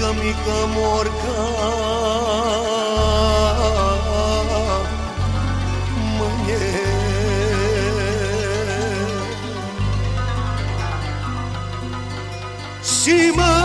mică, mică morca Și mă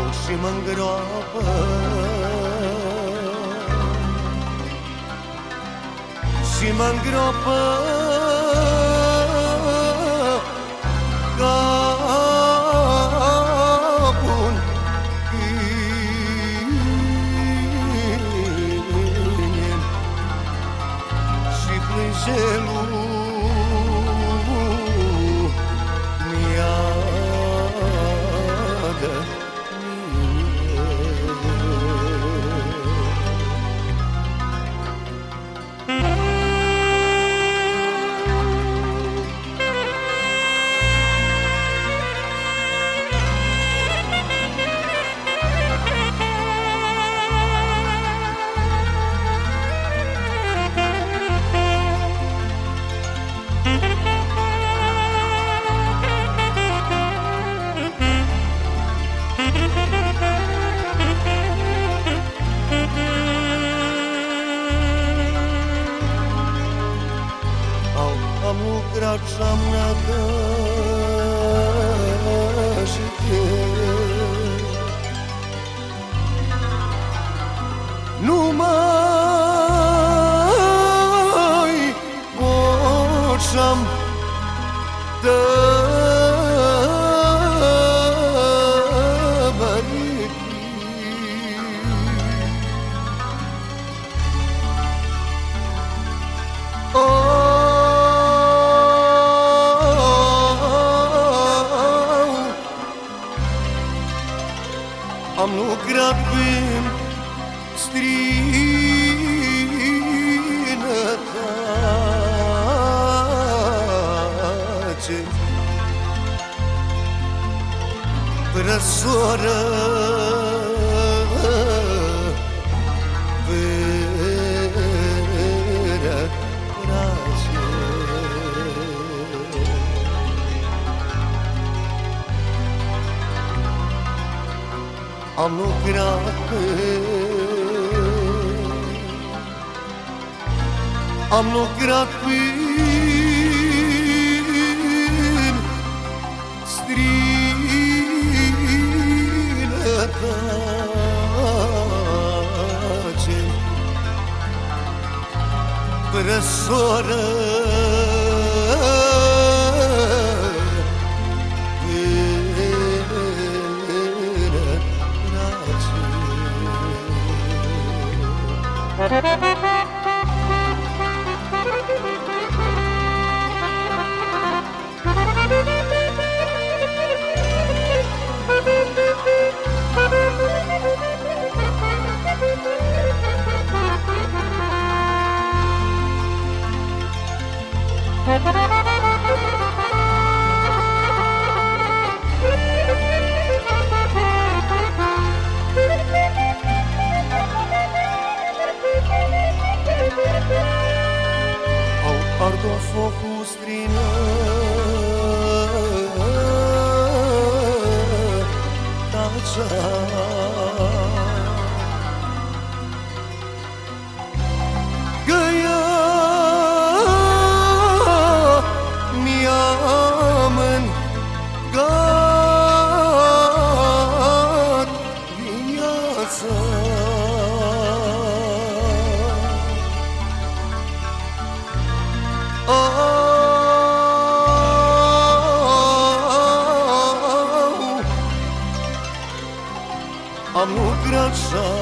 Au și mă îngroapă și mă îngroapă capul gânie și plânge lumea kraczam na daszkę. Numai Am lucrat în străinătate. Fără soră Fără Anugrah Anugrah Părăsoară 사 그여 미움은 가 outside.